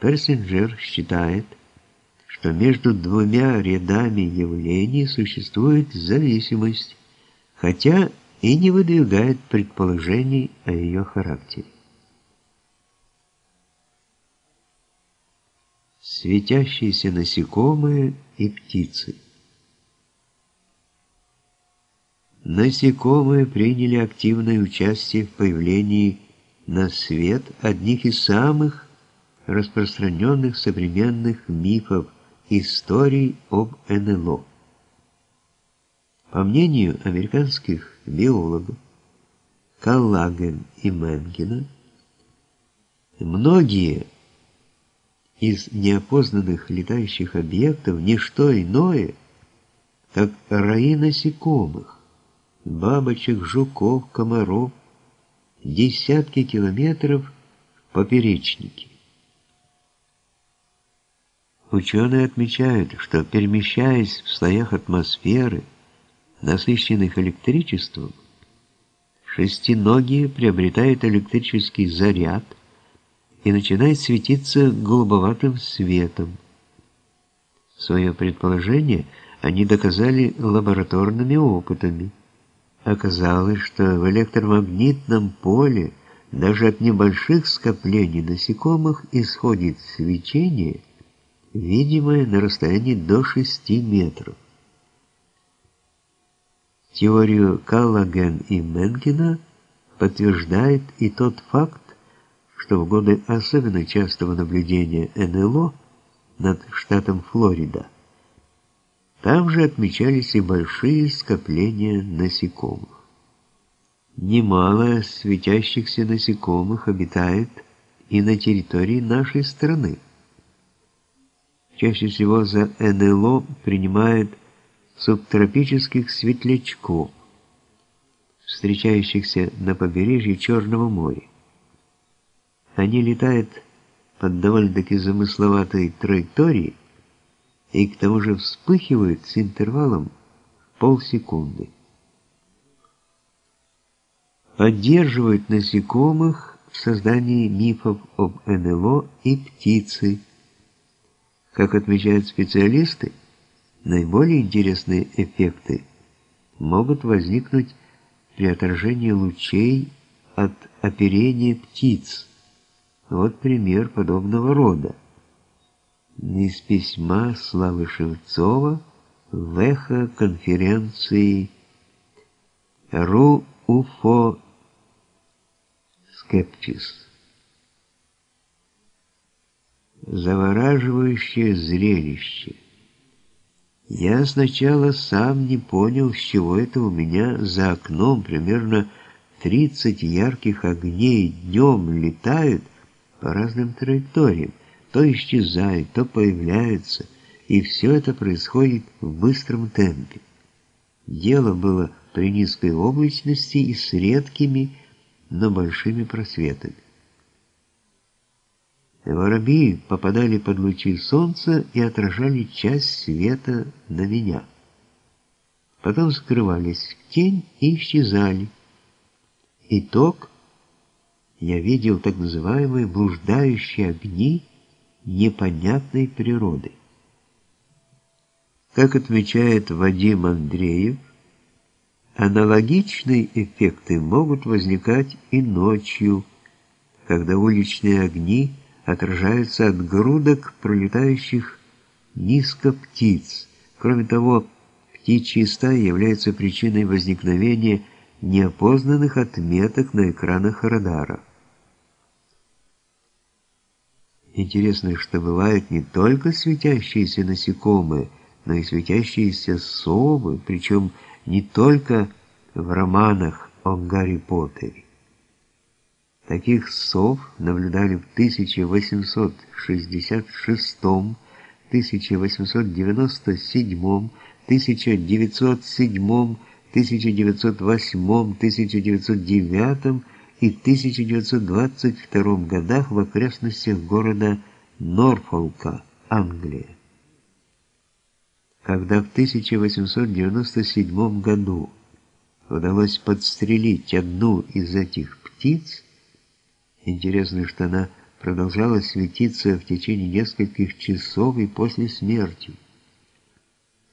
Персинджер считает, что между двумя рядами явлений существует зависимость, хотя и не выдвигает предположений о ее характере. Светящиеся насекомые и птицы Насекомые приняли активное участие в появлении на свет одних из самых распространенных современных мифов историй об НЛО. По мнению американских биологов Каллаген и Менгена, многие из неопознанных летающих объектов не что иное, как раи насекомых, бабочек, жуков, комаров, десятки километров в поперечнике. Ученые отмечают, что перемещаясь в слоях атмосферы, насыщенных электричеством, шестиногие приобретают электрический заряд и начинают светиться голубоватым светом. Свое предположение они доказали лабораторными опытами. Оказалось, что в электромагнитном поле даже от небольших скоплений насекомых исходит свечение, видимое на расстоянии до 6 метров. Теорию Каллаген и Менкина подтверждает и тот факт, что в годы особенно частого наблюдения НЛО над штатом Флорида там же отмечались и большие скопления насекомых. Немало светящихся насекомых обитает и на территории нашей страны. Чаще всего за НЛО принимают субтропических светлячков, встречающихся на побережье Черного моря. Они летают под довольно-таки замысловатой траекторией и к тому же вспыхивают с интервалом полсекунды. Поддерживают насекомых в создании мифов об НЛО и птицы. Как отмечают специалисты, наиболее интересные эффекты могут возникнуть при отражении лучей от оперения птиц. Вот пример подобного рода из письма Славы Шевцова в эхо конференции РУ УФО Завораживающее зрелище. Я сначала сам не понял, с чего это у меня за окном примерно 30 ярких огней днем летают по разным траекториям то исчезают, то появляются, и все это происходит в быстром темпе. Дело было при низкой облачности и с редкими, но большими просветами. Воробьи попадали под лучи солнца и отражали часть света на меня. Потом скрывались в тень и исчезали. Итог – я видел так называемые блуждающие огни – непонятной природы. Как отмечает Вадим Андреев, аналогичные эффекты могут возникать и ночью, когда уличные огни отражаются от грудок пролетающих низко птиц. Кроме того, птичьи стаи являются причиной возникновения неопознанных отметок на экранах радара. Интересно, что бывают не только светящиеся насекомые, но и светящиеся совы, причем не только в романах о Гарри Поттере. Таких сов наблюдали в 1866, 1897, 1907, 1908, 1909 и в 1922 годах в окрестностях города Норфолка, Англия. Когда в 1897 году удалось подстрелить одну из этих птиц, интересно, что она продолжала светиться в течение нескольких часов и после смерти.